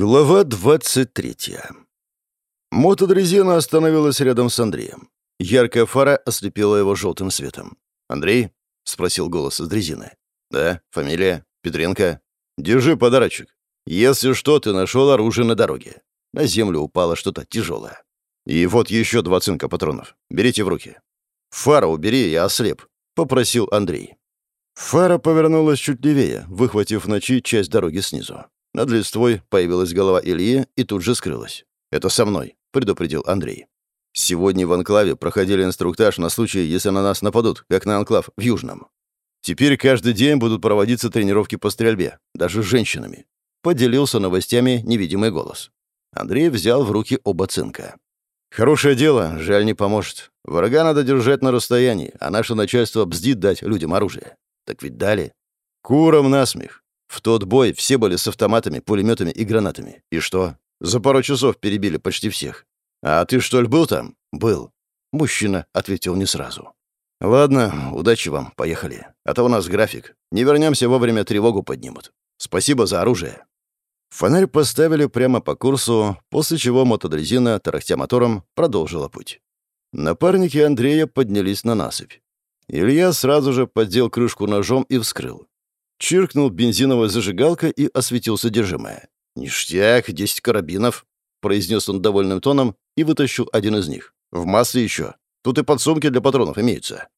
Глава 23. Мотодрезина остановилась рядом с Андреем. Яркая фара ослепила его желтым светом. «Андрей?» — спросил голос из дрезины. «Да, фамилия? Петренко?» «Держи подарочек. Если что, ты нашел оружие на дороге». На землю упало что-то тяжелое. «И вот еще два цинка патронов. Берите в руки». «Фара убери, я ослеп», — попросил Андрей. Фара повернулась чуть левее, выхватив ночи часть дороги снизу. Над листвой появилась голова Ильи и тут же скрылась. «Это со мной», — предупредил Андрей. «Сегодня в Анклаве проходили инструктаж на случай, если на нас нападут, как на Анклав в Южном. Теперь каждый день будут проводиться тренировки по стрельбе, даже с женщинами». Поделился новостями невидимый голос. Андрей взял в руки оба цинка. «Хорошее дело, жаль, не поможет. Врага надо держать на расстоянии, а наше начальство бздит дать людям оружие. Так ведь дали. Куром насмех. В тот бой все были с автоматами, пулеметами и гранатами. И что? За пару часов перебили почти всех. А ты, что ли, был там? Был. Мужчина ответил не сразу. «Ладно, удачи вам, поехали. А то у нас график. Не вернемся вовремя, тревогу поднимут. Спасибо за оружие». Фонарь поставили прямо по курсу, после чего мотодрезина, тарахтя мотором, продолжила путь. Напарники Андрея поднялись на насыпь. Илья сразу же поддел крышку ножом и вскрыл. Чиркнул бензиновая зажигалка и осветил содержимое. «Ништяк, десять карабинов», — произнес он довольным тоном и вытащил один из них. «В масле еще. Тут и подсумки для патронов имеются».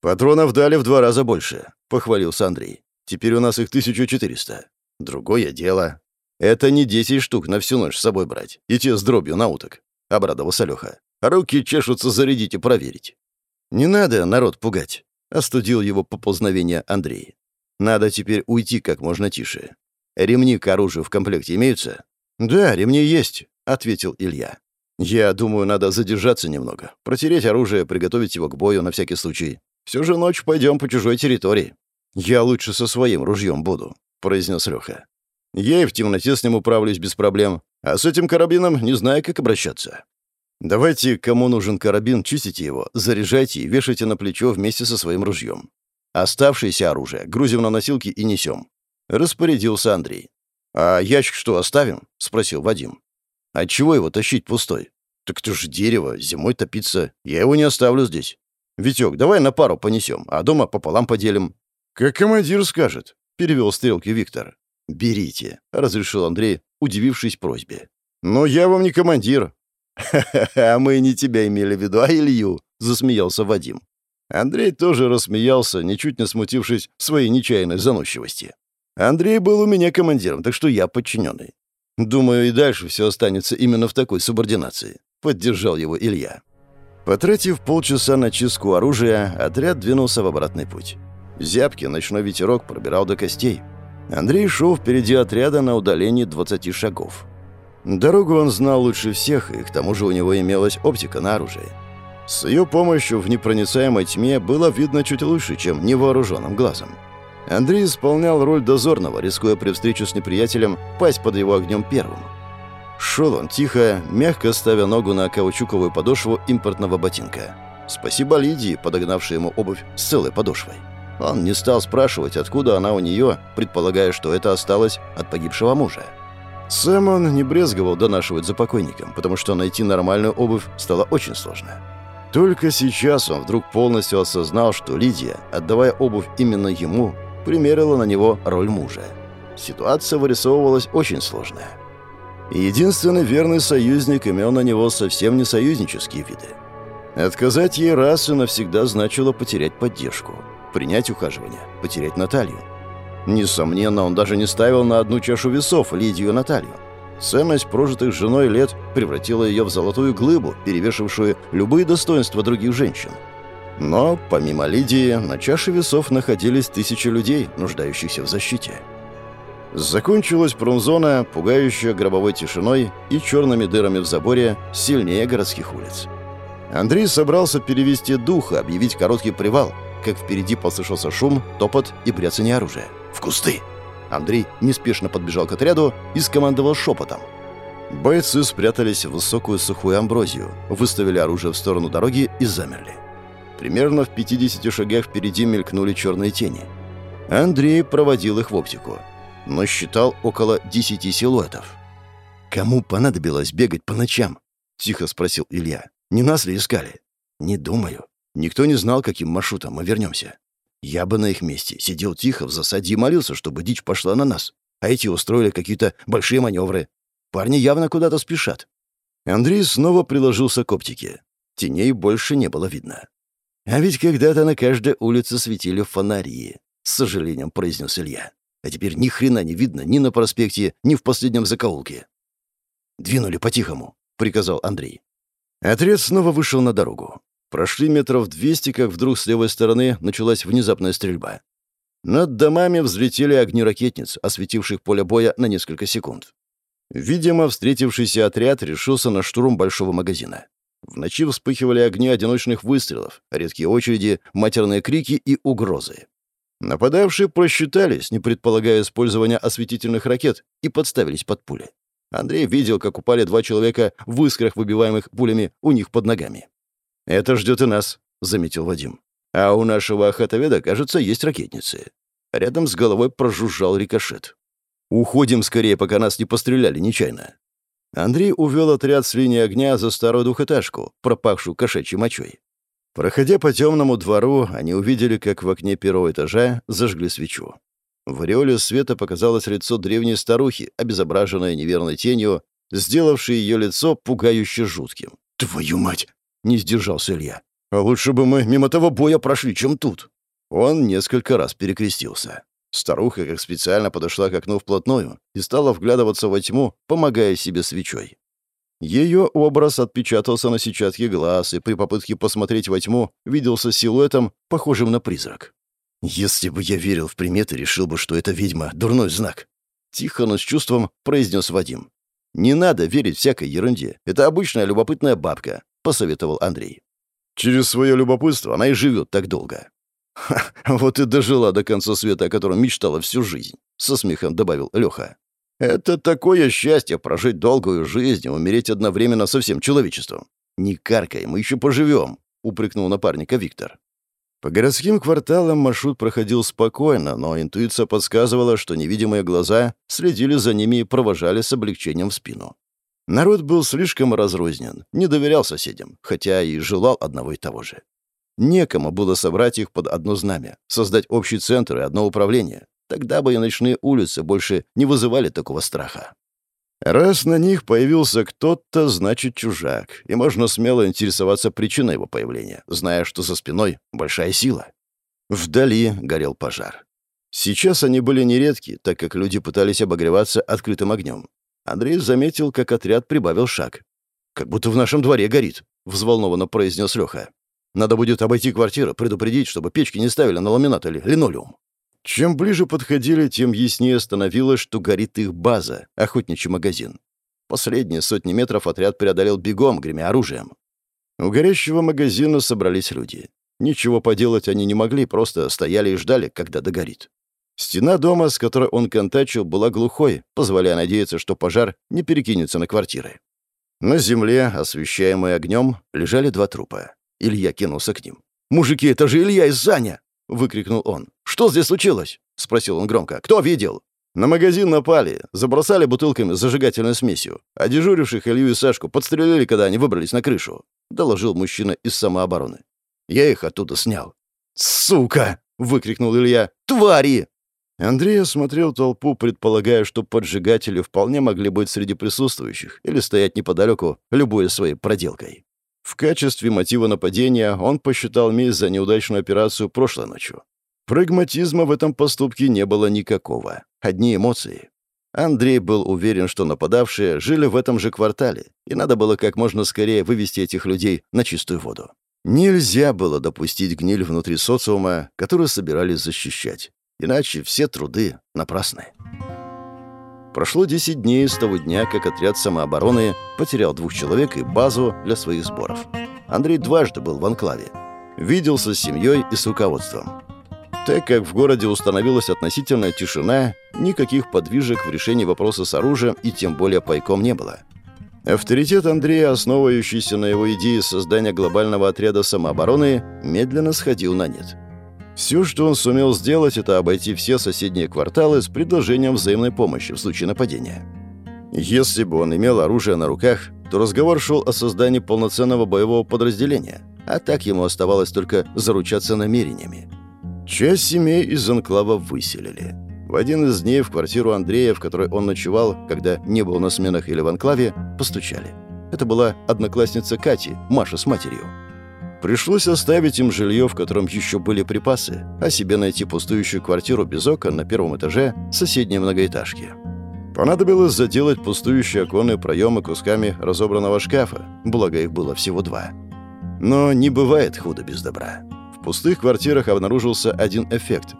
«Патронов дали в два раза больше», — похвалился Андрей. «Теперь у нас их 1400. Другое дело. Это не 10 штук на всю ночь с собой брать. И те с дробью на уток», — обрадовался Леха. «Руки чешутся зарядить и проверить». «Не надо народ пугать», — остудил его поползновение Андрей. Надо теперь уйти как можно тише. Ремни к оружию в комплекте имеются? Да, ремни есть, ответил Илья. Я думаю, надо задержаться немного, протереть оружие, приготовить его к бою на всякий случай. Все же ночь пойдем по чужой территории. Я лучше со своим ружьем буду, произнес Леха. Я и в темноте с ним управлюсь без проблем, а с этим карабином не знаю, как обращаться. Давайте, кому нужен карабин, чистите его, заряжайте и вешайте на плечо вместе со своим ружьем. Оставшееся оружие грузим на носилки и несем. Распорядился Андрей. «А ящик что, оставим?» — спросил Вадим. «А чего его тащить пустой? Так это же дерево, зимой топиться. Я его не оставлю здесь. Витек, давай на пару понесем, а дома пополам поделим». «Как командир скажет», — перевел стрелки Виктор. «Берите», — разрешил Андрей, удивившись просьбе. «Но я вам не командир». «Ха-ха-ха, мы не тебя имели в виду, а Илью», — засмеялся Вадим. Андрей тоже рассмеялся, ничуть не смутившись своей нечаянной заносчивости. Андрей был у меня командиром, так что я подчиненный. Думаю, и дальше все останется именно в такой субординации. Поддержал его Илья. Потратив полчаса на чистку оружия, отряд двинулся в обратный путь. Зябкий ночной ветерок пробирал до костей. Андрей шел впереди отряда на удалении 20 шагов. Дорогу он знал лучше всех, и к тому же у него имелась оптика на оружие. С ее помощью в непроницаемой тьме было видно чуть лучше, чем невооруженным глазом. Андрей исполнял роль дозорного, рискуя при встрече с неприятелем пасть под его огнем первым. Шел он тихо, мягко ставя ногу на каучуковую подошву импортного ботинка. Спасибо Лидии, подогнавшей ему обувь с целой подошвой. Он не стал спрашивать, откуда она у нее, предполагая, что это осталось от погибшего мужа. Сам он не брезговал донашивать за покойником, потому что найти нормальную обувь стало очень сложно. Только сейчас он вдруг полностью осознал, что Лидия, отдавая обувь именно ему, примерила на него роль мужа. Ситуация вырисовывалась очень сложная. единственный верный союзник имел на него совсем не союзнические виды. Отказать ей раз и навсегда значило потерять поддержку, принять ухаживание, потерять Наталью. Несомненно, он даже не ставил на одну чашу весов Лидию и Наталью. Ценность прожитых женой лет превратила ее в золотую глыбу, перевешившую любые достоинства других женщин. Но, помимо Лидии, на чаше весов находились тысячи людей, нуждающихся в защите. Закончилась промзона, пугающая гробовой тишиной и черными дырами в заборе сильнее городских улиц. Андрей собрался перевести дух и объявить короткий привал, как впереди послышался шум, топот и бряцание оружия. «В кусты!» Андрей неспешно подбежал к отряду и скомандовал шепотом. Бойцы спрятались в высокую сухую амброзию, выставили оружие в сторону дороги и замерли. Примерно в 50 шагах впереди мелькнули черные тени. Андрей проводил их в оптику, но считал около 10 силуэтов. «Кому понадобилось бегать по ночам?» — тихо спросил Илья. «Не нас ли искали?» «Не думаю. Никто не знал, каким маршрутом мы вернемся. Я бы на их месте сидел тихо в засаде и молился, чтобы дичь пошла на нас. А эти устроили какие-то большие маневры. Парни явно куда-то спешат». Андрей снова приложился к оптике. Теней больше не было видно. «А ведь когда-то на каждой улице светили фонари», — с сожалением произнес Илья. «А теперь ни хрена не видно ни на проспекте, ни в последнем закоулке». «Двинули по-тихому», — приказал Андрей. Отряд снова вышел на дорогу. Прошли метров двести, как вдруг с левой стороны началась внезапная стрельба. Над домами взлетели огни ракетниц, осветивших поле боя на несколько секунд. Видимо, встретившийся отряд решился на штурм большого магазина. В ночи вспыхивали огни одиночных выстрелов, редкие очереди, матерные крики и угрозы. Нападавшие просчитались, не предполагая использования осветительных ракет, и подставились под пули. Андрей видел, как упали два человека в искрах, выбиваемых пулями у них под ногами. «Это ждет и нас», — заметил Вадим. «А у нашего охотоведа, кажется, есть ракетницы». Рядом с головой прожужжал рикошет. «Уходим скорее, пока нас не постреляли нечаянно». Андрей увел отряд с линии огня за старую двухэтажку, пропахшую кошачьей мочой. Проходя по темному двору, они увидели, как в окне первого этажа зажгли свечу. В ореоле света показалось лицо древней старухи, обезображенное неверной тенью, сделавшей ее лицо пугающе жутким. «Твою мать!» — не сдержался Илья. «А лучше бы мы мимо того боя прошли, чем тут». Он несколько раз перекрестился. Старуха как специально подошла к окну вплотную и стала вглядываться во тьму, помогая себе свечой. Ее образ отпечатался на сетчатке глаз, и при попытке посмотреть во тьму виделся силуэтом, похожим на призрак. «Если бы я верил в приметы, решил бы, что это ведьма — дурной знак». Тихо, но с чувством произнес Вадим. «Не надо верить всякой ерунде. Это обычная любопытная бабка», — посоветовал Андрей. «Через свое любопытство она и живет так долго». «Ха, вот и дожила до конца света, о котором мечтала всю жизнь», — со смехом добавил Леха. «Это такое счастье прожить долгую жизнь и умереть одновременно со всем человечеством. Не каркай, мы еще поживем», — упрекнул напарника Виктор. По городским кварталам маршрут проходил спокойно, но интуиция подсказывала, что невидимые глаза следили за ними и провожали с облегчением в спину. Народ был слишком разрознен, не доверял соседям, хотя и желал одного и того же. Некому было собрать их под одно знамя, создать общий центр и одно управление. Тогда бы и ночные улицы больше не вызывали такого страха. Раз на них появился кто-то, значит чужак, и можно смело интересоваться причиной его появления, зная, что за спиной большая сила. Вдали горел пожар. Сейчас они были нередки, так как люди пытались обогреваться открытым огнем. Андрей заметил, как отряд прибавил шаг. «Как будто в нашем дворе горит», — взволнованно произнес Леха. «Надо будет обойти квартиру, предупредить, чтобы печки не ставили на ламинат или линолеум». Чем ближе подходили, тем яснее становилось, что горит их база, охотничий магазин. Последние сотни метров отряд преодолел бегом, гремя оружием. У горящего магазина собрались люди. Ничего поделать они не могли, просто стояли и ждали, когда догорит. Стена дома, с которой он контачил, была глухой, позволяя надеяться, что пожар не перекинется на квартиры. На земле, освещаемой огнем, лежали два трупа. Илья кинулся к ним. «Мужики, это же Илья из Заня!» — выкрикнул он. «Что здесь случилось?» — спросил он громко. «Кто видел?» На магазин напали, забросали бутылками с зажигательной смесью, а дежуривших Илью и Сашку подстрелили, когда они выбрались на крышу», — доложил мужчина из самообороны. «Я их оттуда снял». «Сука!» — выкрикнул Илья. «Твари!» Андрей осмотрел толпу, предполагая, что поджигатели вполне могли быть среди присутствующих или стоять неподалеку, любой своей проделкой. В качестве мотива нападения он посчитал месть за неудачную операцию прошлой ночью. Прагматизма в этом поступке не было никакого. Одни эмоции. Андрей был уверен, что нападавшие жили в этом же квартале, и надо было как можно скорее вывести этих людей на чистую воду. Нельзя было допустить гниль внутри социума, который собирались защищать. Иначе все труды напрасны. Прошло 10 дней с того дня, как отряд самообороны потерял двух человек и базу для своих сборов. Андрей дважды был в анклаве. Виделся с семьей и с руководством. Так как в городе установилась относительная тишина, никаких подвижек в решении вопроса с оружием и тем более пайком не было. Авторитет Андрея, основывающийся на его идее создания глобального отряда самообороны, медленно сходил на нет. Все, что он сумел сделать, это обойти все соседние кварталы с предложением взаимной помощи в случае нападения. Если бы он имел оружие на руках, то разговор шел о создании полноценного боевого подразделения, а так ему оставалось только заручаться намерениями. Часть семей из анклава выселили. В один из дней в квартиру Андрея, в которой он ночевал, когда не был на сменах или в анклаве, постучали. Это была одноклассница Кати, Маша с матерью. Пришлось оставить им жилье, в котором еще были припасы, а себе найти пустующую квартиру без окон на первом этаже соседней многоэтажки. Понадобилось заделать пустующие оконные проемы кусками разобранного шкафа, благо их было всего два. Но не бывает худо без добра. В пустых квартирах обнаружился один эффект.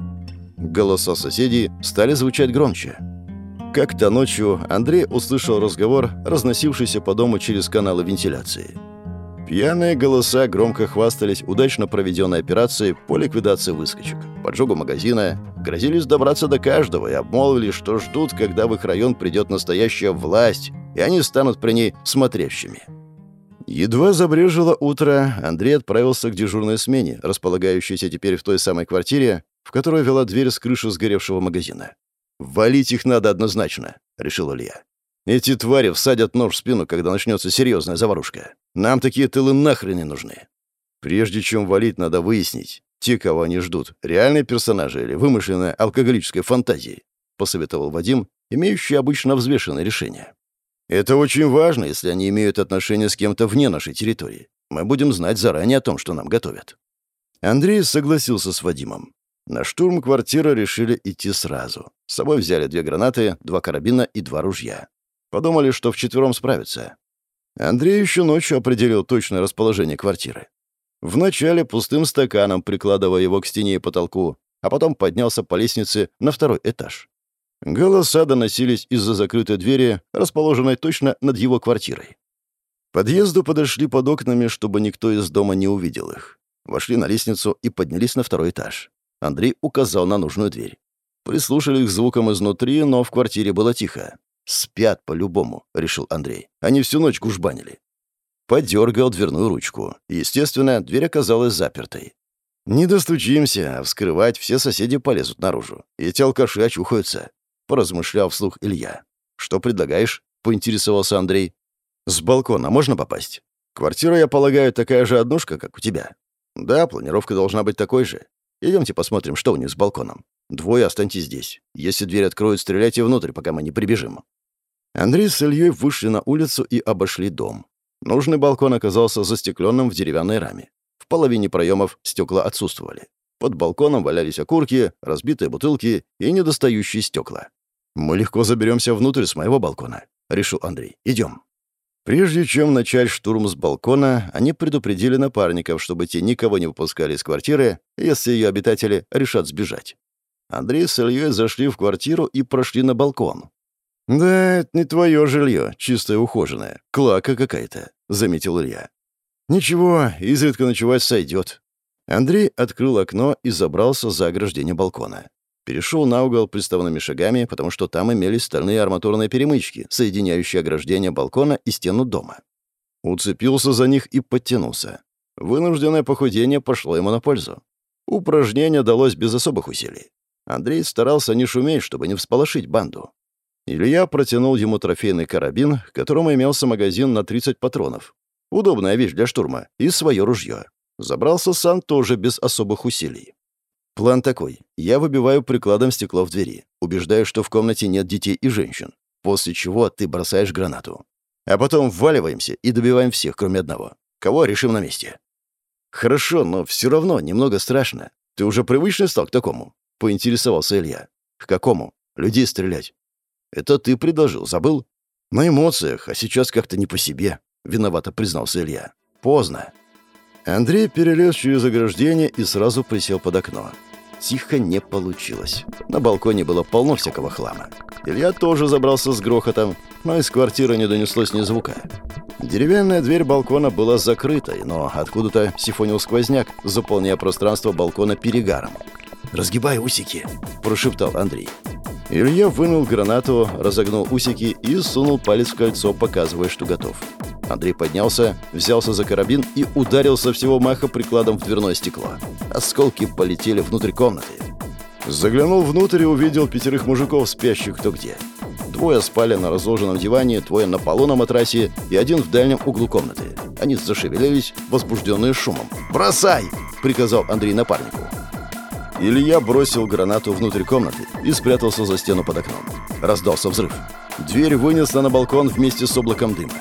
Голоса соседей стали звучать громче. Как-то ночью Андрей услышал разговор, разносившийся по дому через каналы вентиляции. Пьяные голоса громко хвастались удачно проведенной операцией по ликвидации выскочек, поджогу магазина, грозились добраться до каждого и обмолвили, что ждут, когда в их район придет настоящая власть, и они станут при ней смотрящими. Едва забрежило утро, Андрей отправился к дежурной смене, располагающейся теперь в той самой квартире, в которой вела дверь с крыши сгоревшего магазина. «Валить их надо однозначно», — решил Илья. «Эти твари всадят нож в спину, когда начнется серьезная заварушка. Нам такие тылы нахрен не нужны. Прежде чем валить, надо выяснить, те, кого они ждут, реальные персонажи или вымышленная алкоголическая фантазия», — посоветовал Вадим, имеющий обычно взвешенное решение. «Это очень важно, если они имеют отношение с кем-то вне нашей территории. Мы будем знать заранее о том, что нам готовят». Андрей согласился с Вадимом. На штурм квартиры решили идти сразу. С собой взяли две гранаты, два карабина и два ружья. Подумали, что вчетвером справятся. Андрей еще ночью определил точное расположение квартиры. Вначале пустым стаканом, прикладывая его к стене и потолку, а потом поднялся по лестнице на второй этаж. Голоса доносились из-за закрытой двери, расположенной точно над его квартирой. Подъезду подошли под окнами, чтобы никто из дома не увидел их. Вошли на лестницу и поднялись на второй этаж. Андрей указал на нужную дверь. Прислушали к звукам изнутри, но в квартире было тихо. «Спят по-любому», — решил Андрей. «Они всю ночь гужбанили». Подергал дверную ручку. Естественно, дверь оказалась запертой. «Не достучимся, а вскрывать все соседи полезут наружу. Эти алкаши очухаются», — поразмышлял вслух Илья. «Что предлагаешь?» — поинтересовался Андрей. «С балкона можно попасть? Квартира, я полагаю, такая же однушка, как у тебя?» «Да, планировка должна быть такой же. Идемте посмотрим, что у них с балконом. Двое останьтесь здесь. Если дверь откроют, стреляйте внутрь, пока мы не прибежим». Андрей с Ильей вышли на улицу и обошли дом. Нужный балкон оказался застекленным в деревянной раме. В половине проемов стекла отсутствовали. Под балконом валялись окурки, разбитые бутылки и недостающие стекла. «Мы легко заберемся внутрь с моего балкона», — решил Андрей. «Идем». Прежде чем начать штурм с балкона, они предупредили напарников, чтобы те никого не выпускали из квартиры, если ее обитатели решат сбежать. Андрей с Ильей зашли в квартиру и прошли на балкон. «Да, это не твое жилье, чистое ухоженное. Клака какая-то», — заметил Илья. «Ничего, изредка ночевать сойдет». Андрей открыл окно и забрался за ограждение балкона. Перешел на угол приставными шагами, потому что там имелись стальные арматурные перемычки, соединяющие ограждение балкона и стену дома. Уцепился за них и подтянулся. Вынужденное похудение пошло ему на пользу. Упражнение далось без особых усилий. Андрей старался не шуметь, чтобы не всполошить банду. Илья протянул ему трофейный карабин, к которому имелся магазин на 30 патронов. Удобная вещь для штурма. И свое ружье. Забрался сам тоже без особых усилий. План такой. Я выбиваю прикладом стекло в двери. Убеждаю, что в комнате нет детей и женщин. После чего ты бросаешь гранату. А потом вваливаемся и добиваем всех, кроме одного. Кого решим на месте. Хорошо, но все равно немного страшно. Ты уже привычный стал к такому? Поинтересовался Илья. К какому? Людей стрелять. Это ты предложил, забыл? На эмоциях, а сейчас как-то не по себе. Виновато признался Илья. Поздно. Андрей перелез через ограждение и сразу присел под окно. Тихо не получилось. На балконе было полно всякого хлама. Илья тоже забрался с грохотом, но из квартиры не донеслось ни звука. Деревянная дверь балкона была закрытой, но откуда-то сифонил сквозняк, заполняя пространство балкона перегаром. «Разгибай усики», — прошептал Андрей. Илья вынул гранату, разогнул усики и сунул палец в кольцо, показывая, что готов. Андрей поднялся, взялся за карабин и ударил со всего маха прикладом в дверное стекло. Осколки полетели внутрь комнаты. Заглянул внутрь и увидел пятерых мужиков, спящих кто где. Двое спали на разложенном диване, двое на полу на матрасе и один в дальнем углу комнаты. Они зашевелились, возбужденные шумом. «Бросай!» — приказал Андрей напарнику. Илья бросил гранату внутрь комнаты и спрятался за стену под окном. Раздался взрыв. Дверь вынесла на балкон вместе с облаком дыма.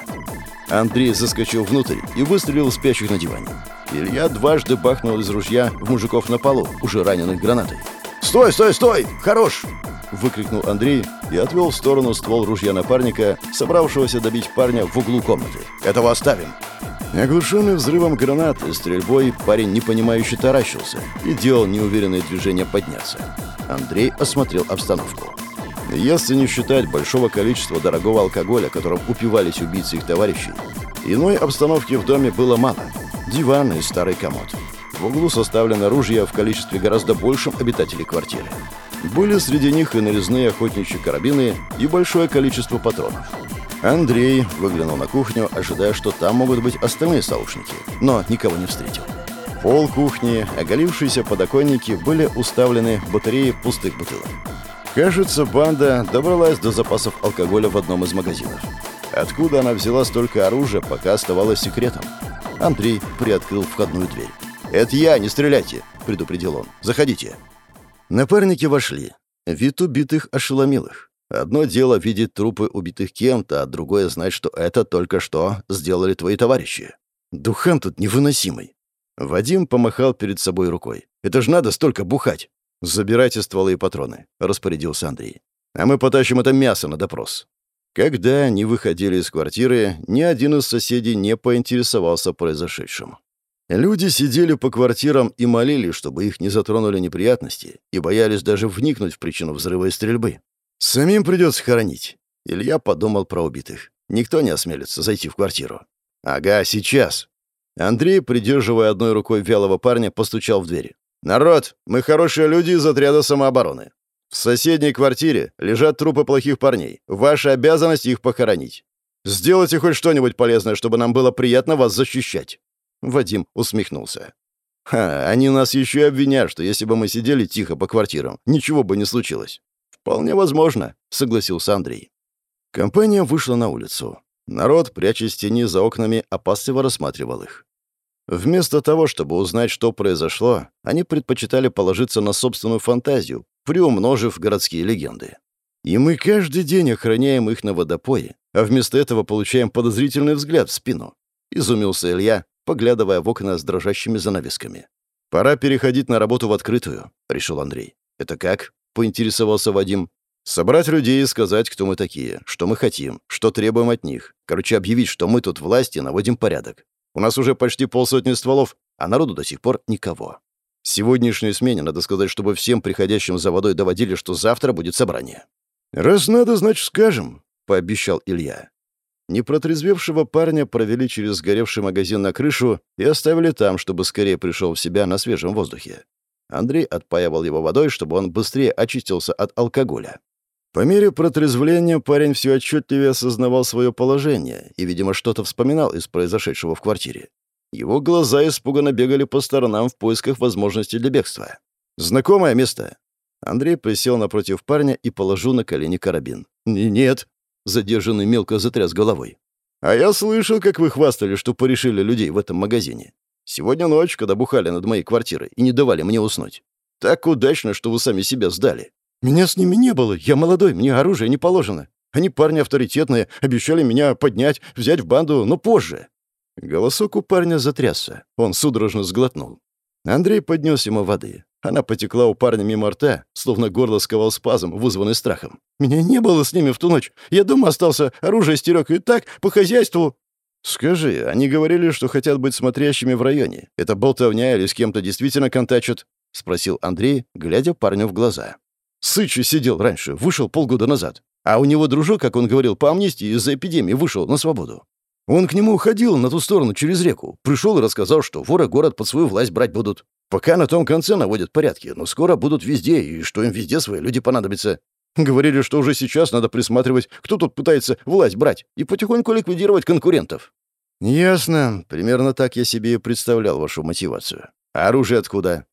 Андрей заскочил внутрь и выстрелил спящих на диване. Илья дважды бахнул из ружья в мужиков на полу, уже раненых гранатой. «Стой, стой, стой! Хорош!» — выкрикнул Андрей и отвел в сторону ствол ружья напарника, собравшегося добить парня в углу комнаты. «Этого оставим!» Оглушенный взрывом гранаты и стрельбой, парень непонимающе таращился и делал неуверенные движения подняться. Андрей осмотрел обстановку. Если не считать большого количества дорогого алкоголя, которым упивались убийцы их товарищей, иной обстановки в доме было мало. Диван и старый комод. В углу составлено ружья в количестве гораздо большем обитателей квартиры. Были среди них и нарезные охотничьи карабины, и большое количество патронов. Андрей выглянул на кухню, ожидая, что там могут быть остальные сообщники, но никого не встретил. Пол кухни, оголившиеся подоконники были уставлены батареей пустых бутылок. Кажется, банда добралась до запасов алкоголя в одном из магазинов. Откуда она взяла столько оружия, пока оставалось секретом. Андрей приоткрыл входную дверь. «Это я, не стреляйте!» — предупредил он. «Заходите!» Напарники вошли. Вид убитых ошеломил их. Одно дело видеть трупы убитых кем-то, а другое знать, что это только что сделали твои товарищи. Духан тут невыносимый. Вадим помахал перед собой рукой. «Это ж надо столько бухать!» «Забирайте стволы и патроны», — распорядился Андрей. «А мы потащим это мясо на допрос». Когда они выходили из квартиры, ни один из соседей не поинтересовался произошедшим. Люди сидели по квартирам и молили, чтобы их не затронули неприятности, и боялись даже вникнуть в причину взрыва и стрельбы. Самим придется хоронить. Илья подумал про убитых. Никто не осмелится зайти в квартиру. Ага, сейчас. Андрей, придерживая одной рукой вялого парня, постучал в дверь. «Народ, мы хорошие люди из отряда самообороны. В соседней квартире лежат трупы плохих парней. Ваша обязанность их похоронить. Сделайте хоть что-нибудь полезное, чтобы нам было приятно вас защищать». Вадим усмехнулся. «Ха, они нас еще и обвинят, что если бы мы сидели тихо по квартирам, ничего бы не случилось. «Вполне возможно», — согласился Андрей. Компания вышла на улицу. Народ, прячась в тени за окнами, опасливо рассматривал их. Вместо того, чтобы узнать, что произошло, они предпочитали положиться на собственную фантазию, приумножив городские легенды. И мы каждый день охраняем их на водопое, а вместо этого получаем подозрительный взгляд в спину. Изумился Илья, поглядывая в окна с дрожащими занавесками. «Пора переходить на работу в открытую», — решил Андрей. «Это как?» — поинтересовался Вадим. «Собрать людей и сказать, кто мы такие, что мы хотим, что требуем от них. Короче, объявить, что мы тут власти наводим порядок. У нас уже почти полсотни стволов, а народу до сих пор никого. Сегодняшней смене надо сказать, чтобы всем приходящим за водой доводили, что завтра будет собрание». «Раз надо, значит, скажем», — пообещал Илья. Непротрезвевшего парня провели через сгоревший магазин на крышу и оставили там, чтобы скорее пришел в себя на свежем воздухе. Андрей отпаивал его водой, чтобы он быстрее очистился от алкоголя. По мере протрезвления парень все отчетливее осознавал свое положение и, видимо, что-то вспоминал из произошедшего в квартире. Его глаза испуганно бегали по сторонам в поисках возможности для бегства. «Знакомое место?» Андрей присел напротив парня и положил на колени карабин. «Нет», — задержанный мелко затряс головой. «А я слышал, как вы хвастали, что порешили людей в этом магазине. Сегодня ночь, когда бухали над моей квартирой и не давали мне уснуть. Так удачно, что вы сами себя сдали. Меня с ними не было, я молодой, мне оружие не положено. Они парни авторитетные, обещали меня поднять, взять в банду, но позже». Голосок у парня затрясся. Он судорожно сглотнул. Андрей поднес ему воды. Она потекла у парня мимо рта, словно горло сковал спазм, вызванный страхом. «Меня не было с ними в ту ночь. Я дома остался, оружие стерег, и так, по хозяйству...» «Скажи, они говорили, что хотят быть смотрящими в районе. Это болтовня или с кем-то действительно контачат?» — спросил Андрей, глядя парню в глаза. «Сычи сидел раньше, вышел полгода назад. А у него дружок, как он говорил, по амнистии из-за эпидемии вышел на свободу. Он к нему уходил на ту сторону через реку. Пришел и рассказал, что воры город под свою власть брать будут. Пока на том конце наводят порядки, но скоро будут везде, и что им везде свои люди понадобятся. Говорили, что уже сейчас надо присматривать, кто тут пытается власть брать, и потихоньку ликвидировать конкурентов. Ясно. Примерно так я себе и представлял вашу мотивацию. А оружие откуда?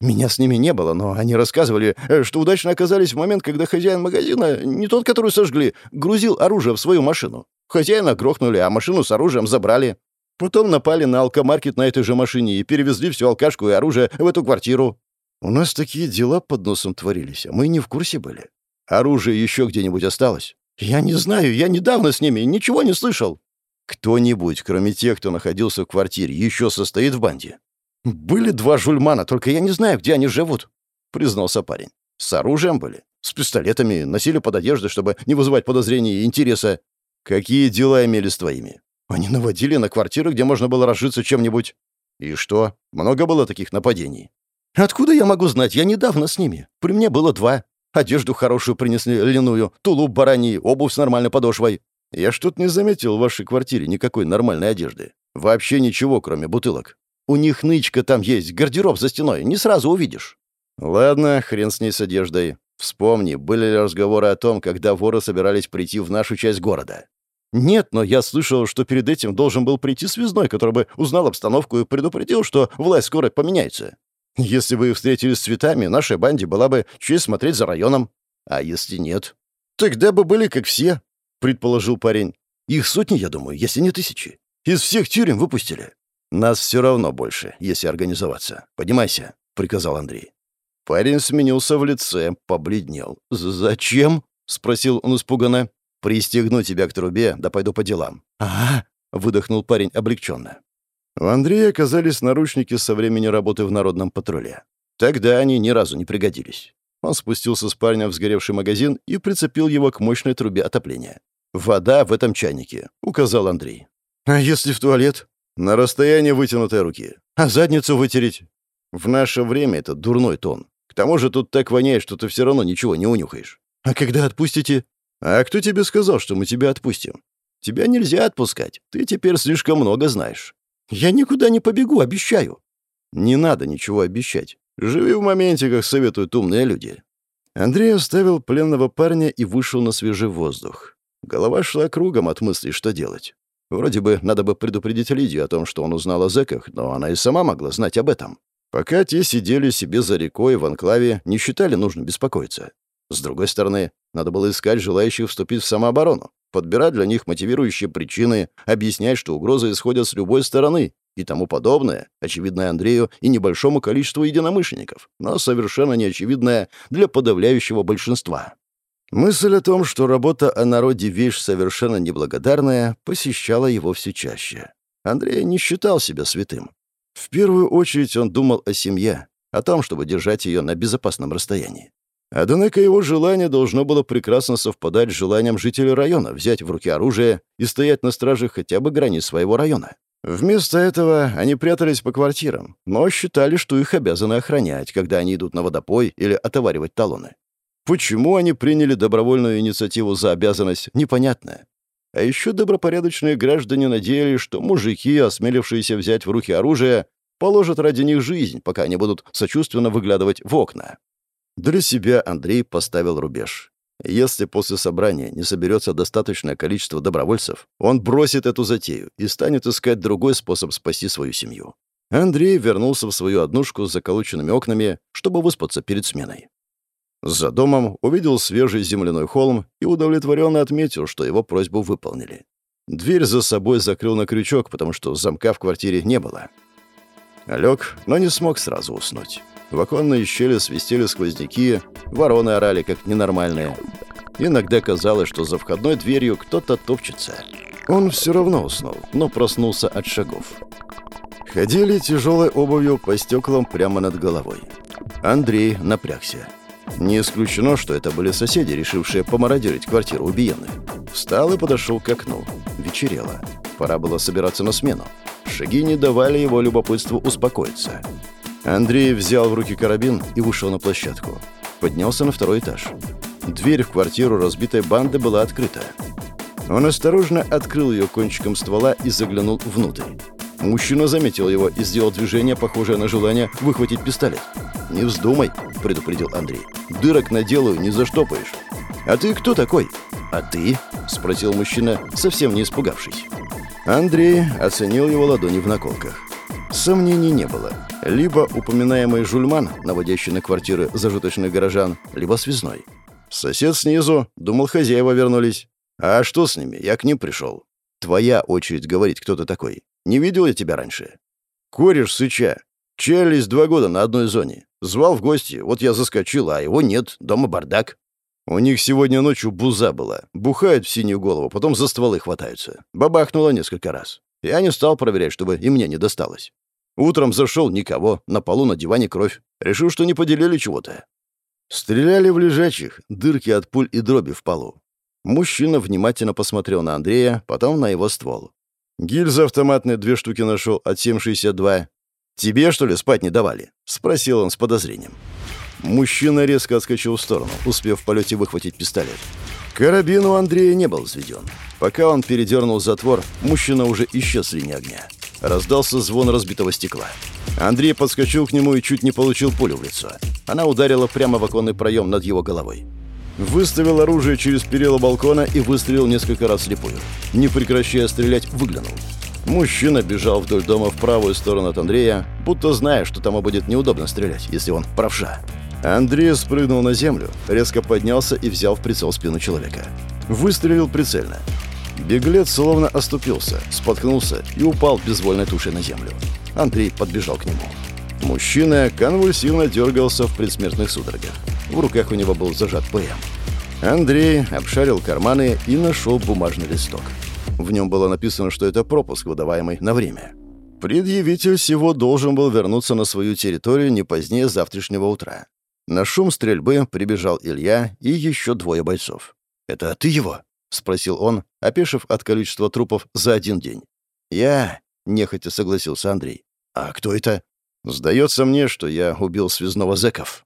Меня с ними не было, но они рассказывали, э, что удачно оказались в момент, когда хозяин магазина, не тот, который сожгли, грузил оружие в свою машину. Хозяина грохнули, а машину с оружием забрали. Потом напали на алкомаркет на этой же машине и перевезли всю алкашку и оружие в эту квартиру. У нас такие дела под носом творились, а мы не в курсе были. Оружие еще где-нибудь осталось? Я не знаю, я недавно с ними, ничего не слышал. Кто-нибудь, кроме тех, кто находился в квартире, еще состоит в банде? Были два жульмана, только я не знаю, где они живут, признался парень. С оружием были, с пистолетами, носили под одеждой, чтобы не вызывать подозрений и интереса. Какие дела имели с твоими? Они наводили на квартиры, где можно было разжиться чем-нибудь. И что? Много было таких нападений? Откуда я могу знать? Я недавно с ними. При мне было два. Одежду хорошую принесли, льняную, тулуп бараний, обувь с нормальной подошвой. Я что-то не заметил в вашей квартире никакой нормальной одежды. Вообще ничего, кроме бутылок. У них нычка там есть, гардероб за стеной, не сразу увидишь. Ладно, хрен с ней с одеждой. Вспомни, были ли разговоры о том, когда воры собирались прийти в нашу часть города? Нет, но я слышал, что перед этим должен был прийти связной, который бы узнал обстановку и предупредил, что власть скоро поменяется. Если бы встретились с цветами, нашей банде была бы честь смотреть за районом. А если нет? Тогда бы были как все, предположил парень. Их сотни, я думаю, если не тысячи. Из всех тюрем выпустили. Нас все равно больше, если организоваться. Поднимайся, приказал Андрей. Парень сменился в лице, побледнел. «Зачем?» — спросил он испуганно. «Пристегну тебя к трубе, да пойду по делам». «Ага», — выдохнул парень облегченно. У Андрея оказались наручники со времени работы в народном патруле. Тогда они ни разу не пригодились. Он спустился с парня в сгоревший магазин и прицепил его к мощной трубе отопления. «Вода в этом чайнике», — указал Андрей. «А если в туалет?» «На расстоянии вытянутой руки. А задницу вытереть?» «В наше время это дурной тон. К тому же тут так воняет, что ты все равно ничего не унюхаешь». «А когда отпустите?» «А кто тебе сказал, что мы тебя отпустим?» «Тебя нельзя отпускать. Ты теперь слишком много знаешь. Я никуда не побегу, обещаю. Не надо ничего обещать. Живи в моменте, как советуют умные люди. Андрей оставил пленного парня и вышел на свежий воздух. Голова шла кругом от мыслей, что делать. Вроде бы надо бы предупредить Лидию о том, что он узнал о зэках, но она и сама могла знать об этом. Пока те сидели себе за рекой в анклаве, не считали нужным беспокоиться. С другой стороны, надо было искать желающих вступить в самооборону подбирать для них мотивирующие причины, объяснять, что угрозы исходят с любой стороны и тому подобное, очевидное Андрею и небольшому количеству единомышленников, но совершенно неочевидное для подавляющего большинства. Мысль о том, что работа о народе — вещь совершенно неблагодарная, посещала его все чаще. Андрей не считал себя святым. В первую очередь он думал о семье, о том, чтобы держать ее на безопасном расстоянии. Однако его желание должно было прекрасно совпадать с желанием жителей района взять в руки оружие и стоять на страже хотя бы границ своего района. Вместо этого они прятались по квартирам, но считали, что их обязаны охранять, когда они идут на водопой или отоваривать талоны. Почему они приняли добровольную инициативу за обязанность, непонятно. А еще добропорядочные граждане надеялись, что мужики, осмелившиеся взять в руки оружие, положат ради них жизнь, пока они будут сочувственно выглядывать в окна. Для себя Андрей поставил рубеж. Если после собрания не соберется достаточное количество добровольцев, он бросит эту затею и станет искать другой способ спасти свою семью. Андрей вернулся в свою однушку с заколоченными окнами, чтобы выспаться перед сменой. За домом увидел свежий земляной холм и удовлетворенно отметил, что его просьбу выполнили. Дверь за собой закрыл на крючок, потому что замка в квартире не было. Лег, но не смог сразу уснуть. В оконные щели свистели сквозняки, вороны орали как ненормальные. Иногда казалось, что за входной дверью кто-то топчется. Он все равно уснул, но проснулся от шагов. Ходили тяжелой обувью по стеклам прямо над головой. Андрей напрягся. Не исключено, что это были соседи, решившие помародерить квартиру убиенных. Встал и подошел к окну. Вечерело. Пора было собираться на смену. Шаги не давали его любопытству успокоиться. Андрей взял в руки карабин и вышел на площадку. Поднялся на второй этаж. Дверь в квартиру разбитой банды была открыта. Он осторожно открыл ее кончиком ствола и заглянул внутрь. Мужчина заметил его и сделал движение, похожее на желание выхватить пистолет. «Не вздумай», — предупредил Андрей. «Дырок наделаю, не заштопаешь». «А ты кто такой?» «А ты?» — спросил мужчина, совсем не испугавшись. Андрей оценил его ладони в наколках. Сомнений не было. Либо упоминаемый Жульман, наводящий на квартиры зажиточных горожан, либо связной. Сосед снизу, думал, хозяева вернулись. А что с ними? Я к ним пришел. Твоя очередь говорить, кто ты такой. Не видел я тебя раньше. Кореш сыча. Челись два года на одной зоне. Звал в гости, вот я заскочил, а его нет, дома бардак. У них сегодня ночью буза была. Бухают в синюю голову, потом за стволы хватаются. Бабахнуло несколько раз. Я не стал проверять, чтобы и мне не досталось. Утром зашел никого, на полу на диване кровь. Решил, что не поделили чего-то. Стреляли в лежачих, дырки от пуль и дроби в полу. Мужчина внимательно посмотрел на Андрея, потом на его ствол. Гильзы автоматные две штуки нашел от 7,62. «Тебе, что ли, спать не давали?» — спросил он с подозрением. Мужчина резко отскочил в сторону, успев в полете выхватить пистолет. Карабин у Андрея не был взведен. Пока он передернул затвор, мужчина уже исчез с линии огня. Раздался звон разбитого стекла. Андрей подскочил к нему и чуть не получил пулю в лицо. Она ударила прямо в оконный проем над его головой. Выставил оружие через перила балкона и выстрелил несколько раз слепую. Не прекращая стрелять, выглянул. Мужчина бежал вдоль дома в правую сторону от Андрея, будто зная, что там будет неудобно стрелять, если он правша. Андрей спрыгнул на землю, резко поднялся и взял в прицел спину человека. Выстрелил прицельно. Беглец словно оступился, споткнулся и упал безвольной тушей на землю. Андрей подбежал к нему. Мужчина конвульсивно дергался в предсмертных судорогах. В руках у него был зажат ПМ. Андрей обшарил карманы и нашел бумажный листок. В нем было написано, что это пропуск, выдаваемый на время. Предъявитель всего должен был вернуться на свою территорию не позднее завтрашнего утра. На шум стрельбы прибежал Илья и еще двое бойцов. «Это ты его?» — спросил он, опешив от количества трупов за один день. «Я...» — нехотя согласился Андрей. «А кто это?» «Сдается мне, что я убил связного зэков».